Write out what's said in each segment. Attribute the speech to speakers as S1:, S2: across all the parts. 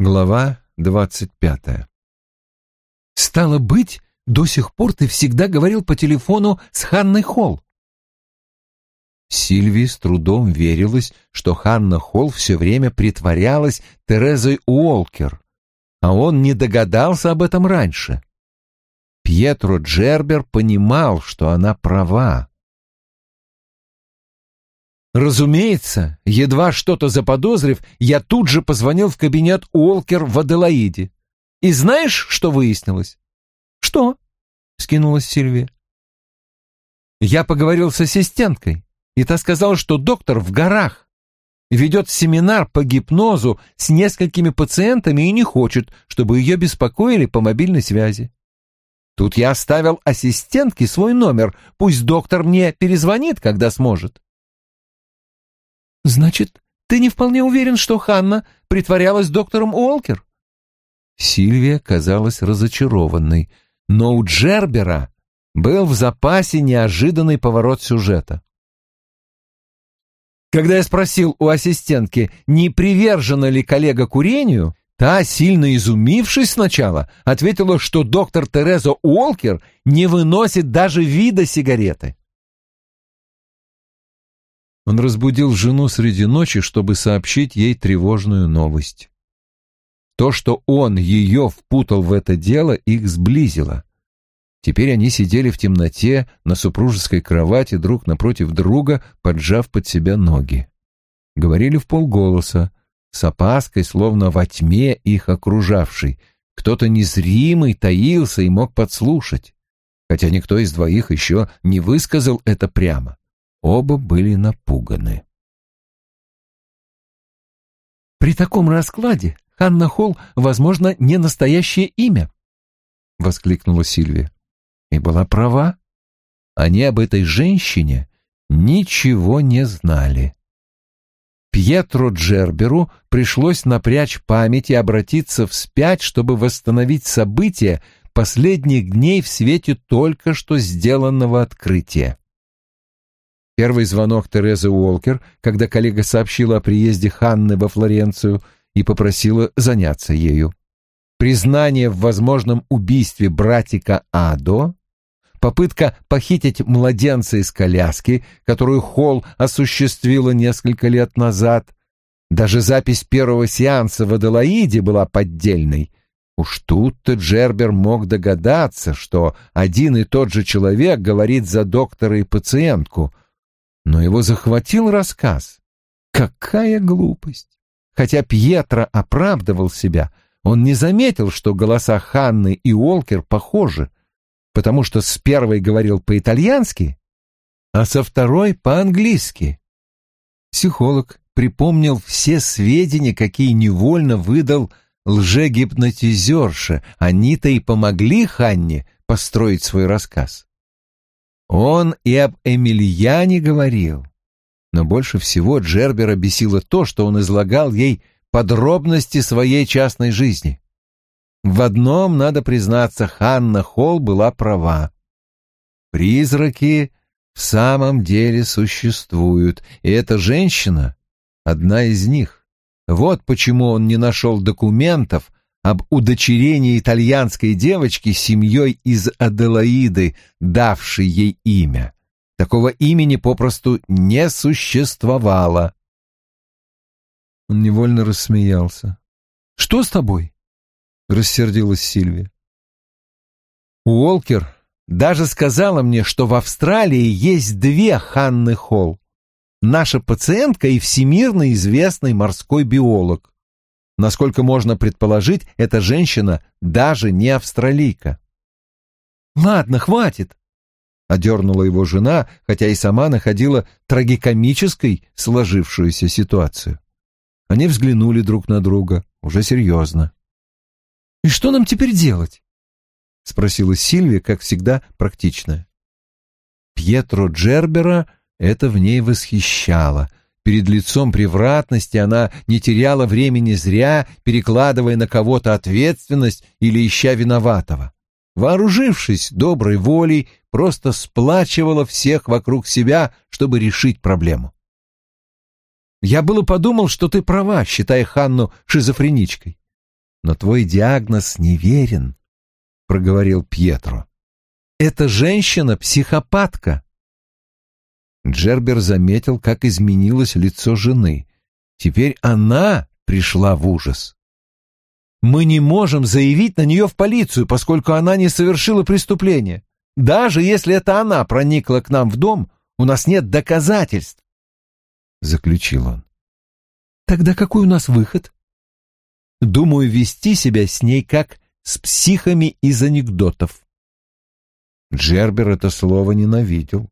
S1: Глава двадцать пятая.
S2: «Стало быть, до сих пор ты всегда говорил по телефону с Ханной Холл».
S1: Сильвии с трудом верилось, что Ханна Холл все время притворялась Терезой Уолкер, а он не догадался об этом раньше. Пьетро Джербер понимал, что она права.
S2: Разумеется, едва что-то заподозрив, я тут же позвонил в кабинет Уолкер в Аделаиде. И знаешь, что выяснилось? Что? скинулась Сильвия. Я поговорил с ассистенткой, и та сказала, что доктор в горах ведет семинар по гипнозу с несколькими пациентами и не хочет, чтобы ее беспокоили по мобильной связи. Тут я оставил ассистентке свой номер, пусть доктор мне перезвонит, когда сможет. Значит, ты не вполне уверен, что Ханна притворялась доктором Уолкер?
S1: Сильвия казалась разочарованной, но у Джербера был в запасе неожиданный поворот сюжета.
S2: Когда я спросил у ассистентки, не привержена ли коллега курению, та, сильно изумившись сначала, ответила, что доктор Тереза Уолкер не выносит даже вида сигареты.
S1: Он разбудил жену среди ночи, чтобы сообщить ей тревожную новость. То, что он ее впутал в это дело, их сблизило. Теперь они сидели в темноте на супружеской кровати друг напротив друга, поджав под себя ноги. Говорили в полголоса, с опаской, словно во тьме их окружавшей. Кто-то незримый таился и мог подслушать, хотя никто из двоих еще не высказал это прямо. Оба были напуганы.
S2: «При таком раскладе Ханна Холл, возможно, не настоящее имя», — воскликнула Сильвия.
S1: И была права. Они об этой женщине ничего не знали. Пьетро Джерберу пришлось напрячь память и обратиться вспять, чтобы восстановить события последних дней в свете только что сделанного открытия. Первый звонок Терезы Уолкер, когда коллега сообщила о приезде Ханны во Флоренцию и попросила заняться ею. Признание в возможном убийстве братика Адо, попытка похитить младенца из коляски, которую Холл осуществила несколько лет назад. Даже запись первого сеанса в Аделаиде была поддельной. Уж тут-то Джербер мог догадаться, что один и тот же человек говорит за доктора и пациентку — но его захватил рассказ. Какая глупость! Хотя Пьетро оправдывал себя, он не заметил, что голоса Ханны и Уолкер похожи, потому что с первой говорил по-итальянски, а со второй по-английски. Психолог припомнил все сведения, какие невольно выдал лжегипнотизерша. Они-то и помогли Ханне построить свой рассказ. Он и об Эмильяне говорил. Но больше всего Джербера бесило то, что он излагал ей подробности своей частной жизни. В одном, надо признаться, Ханна Холл была права. Призраки в самом деле существуют, и эта женщина — одна из них. Вот почему он не нашел документов, об удочерении итальянской девочки семьей из Аделаиды, давшей ей имя. Такого имени попросту не существовало. Он невольно рассмеялся. «Что с тобой?» — рассердилась Сильвия. Уолкер даже сказала мне, что в Австралии есть две Ханны Холл. Наша пациентка и всемирно известный морской биолог. Насколько можно предположить, эта женщина даже не австралийка. «Ладно, хватит!» — одернула его жена, хотя и сама находила трагикомической сложившуюся ситуацию. Они взглянули друг на друга, уже серьезно. «И что нам теперь делать?» — спросила Сильвия, как всегда, практичная. Пьетро Джербера это в ней восхищало — Перед лицом превратности она не теряла времени зря, перекладывая на кого-то ответственность или ища виноватого. Вооружившись доброй волей, просто сплачивала всех вокруг себя, чтобы решить проблему. «Я было подумал, что ты права, считая Ханну шизофреничкой. но твой диагноз неверен, — проговорил Пьетро. Эта женщина — психопатка. Джербер заметил, как изменилось лицо жены. Теперь она пришла в ужас. Мы не можем заявить на нее в полицию, поскольку она не совершила преступление. Даже если это она проникла к нам в дом, у нас нет доказательств. Заключил он. Тогда какой у нас выход? Думаю, вести себя с ней как с психами из анекдотов. Джербер это слово ненавидел.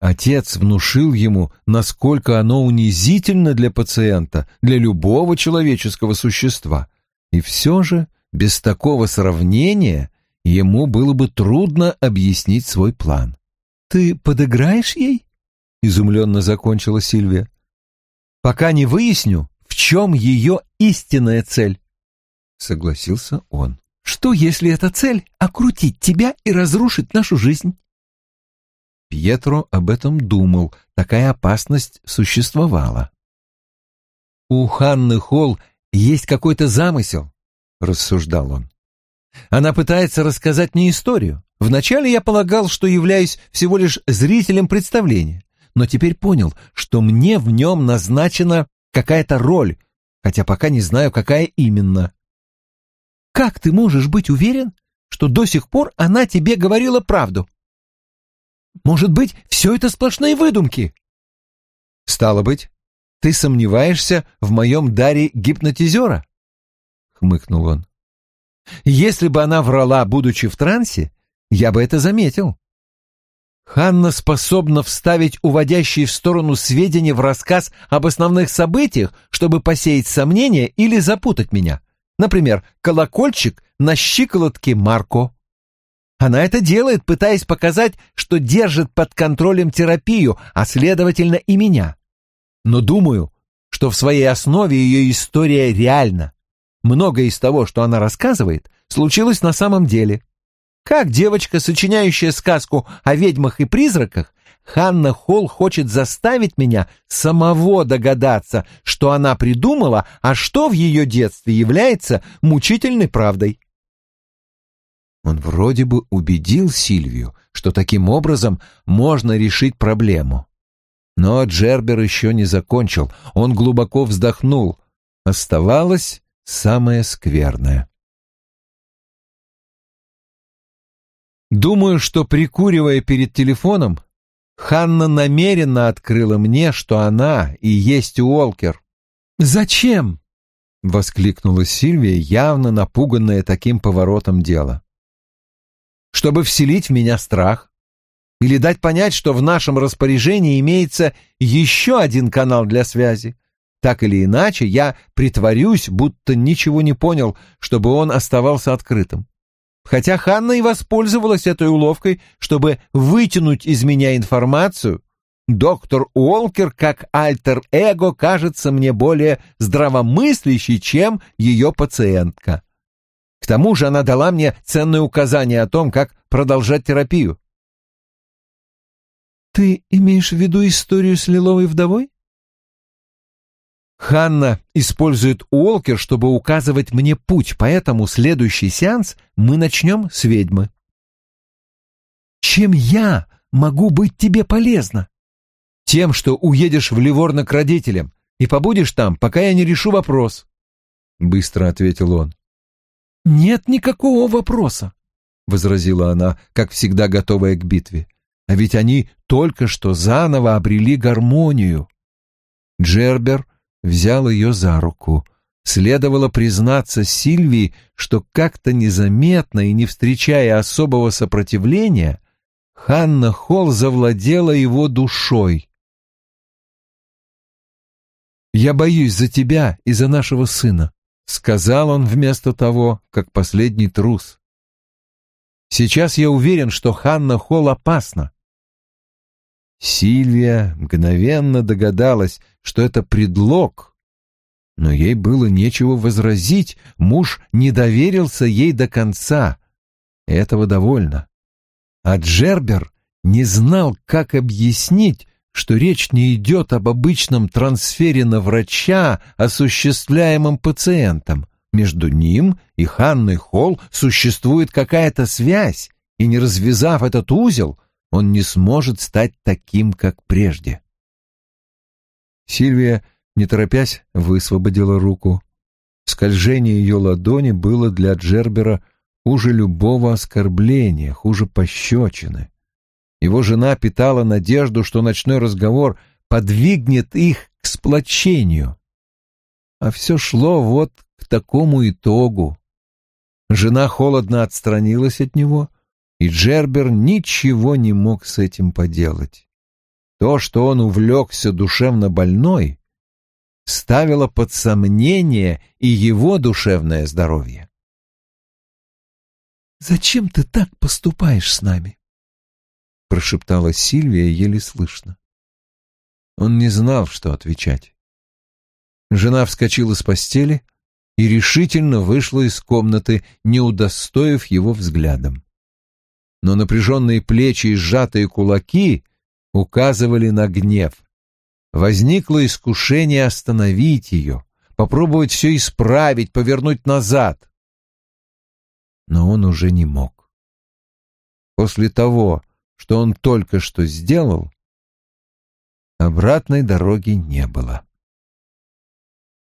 S1: Отец внушил ему, насколько оно унизительно для пациента, для любого человеческого существа. И все же, без такого сравнения, ему было бы трудно объяснить свой план. «Ты подыграешь ей?» — изумленно закончила Сильвия. «Пока не выясню, в чем ее истинная цель», — согласился он. «Что, если эта цель — окрутить тебя и разрушить нашу жизнь?» Пьетро об этом думал, такая опасность существовала. «У Ханны Холл есть какой-то замысел», — рассуждал он. «Она пытается рассказать мне историю. Вначале я полагал, что являюсь всего лишь зрителем представления, но теперь понял, что мне в нем назначена какая-то роль, хотя пока не знаю, какая именно. Как ты можешь быть уверен, что до сих пор она тебе говорила правду?» Может быть, все это сплошные выдумки? Стало быть, ты сомневаешься в моем даре гипнотизера? Хмыкнул он. Если бы она врала, будучи в трансе, я бы это заметил. Ханна способна вставить уводящие в сторону сведения в рассказ об основных событиях, чтобы посеять сомнения или запутать меня. Например, колокольчик на щиколотке Марко. Она это делает, пытаясь показать, что держит под контролем терапию, а следовательно и меня. Но думаю, что в своей основе ее история реальна. Многое из того, что она рассказывает, случилось на самом деле. Как девочка, сочиняющая сказку о ведьмах и призраках, Ханна Холл хочет заставить меня самого догадаться, что она придумала, а что в ее детстве является мучительной правдой. Он вроде бы убедил Сильвию, что таким образом можно решить проблему. Но Джербер еще не закончил. Он глубоко вздохнул. Оставалось самое скверное. Думаю, что, прикуривая перед телефоном, Ханна намеренно открыла мне, что она и есть Уолкер. «Зачем?» — воскликнула Сильвия, явно напуганная таким поворотом дела чтобы вселить в меня страх? Или дать понять, что в нашем распоряжении имеется еще один канал для связи? Так или иначе, я притворюсь, будто ничего не понял, чтобы он оставался открытым. Хотя Ханна и воспользовалась этой уловкой, чтобы вытянуть из меня информацию, доктор Уолкер как альтер-эго кажется мне более здравомыслящей, чем ее пациентка. К тому же она дала мне ценные указания о том, как продолжать терапию. «Ты имеешь в виду историю с лиловой вдовой?» Ханна использует Уолкер, чтобы указывать мне путь, поэтому следующий сеанс мы начнем с ведьмы. Чем я могу быть тебе полезна? Тем, что уедешь в Ливорно к родителям и побудешь там, пока я не решу вопрос, — быстро ответил он. «Нет никакого вопроса», — возразила она, как всегда готовая к битве. «А ведь они только что заново обрели гармонию». Джербер взял ее за руку. Следовало признаться Сильвии, что как-то незаметно и не встречая особого сопротивления, Ханна Холл завладела его душой. «Я боюсь за тебя и за нашего сына», сказал он вместо того, как последний трус. Сейчас я уверен, что Ханна Холл опасна. Сильвия мгновенно догадалась, что это предлог, но ей было нечего возразить, муж не доверился ей до конца. Этого довольно. А Джербер не знал, как объяснить, что речь не идет об обычном трансфере на врача, осуществляемом пациентом. Между ним и Ханной Холл существует какая-то связь, и не развязав этот узел, он не сможет стать таким, как прежде. Сильвия, не торопясь, высвободила руку. Скольжение ее ладони было для Джербера хуже любого оскорбления, хуже пощечины. Его жена питала надежду, что ночной разговор подвигнет их к сплочению. А все шло вот к такому итогу. Жена холодно отстранилась от него, и Джербер ничего не мог с этим поделать. То, что он увлекся душевно больной, ставило под сомнение и его душевное здоровье.
S2: «Зачем ты так поступаешь с нами?» — прошептала Сильвия еле слышно.
S1: Он не знал, что отвечать. Жена вскочила с постели и решительно вышла из комнаты, не удостоив его взглядом. Но напряженные плечи и сжатые кулаки указывали на гнев. Возникло искушение остановить ее, попробовать все исправить, повернуть назад. Но он уже не мог. После того, что он только что сделал, обратной дороги не было.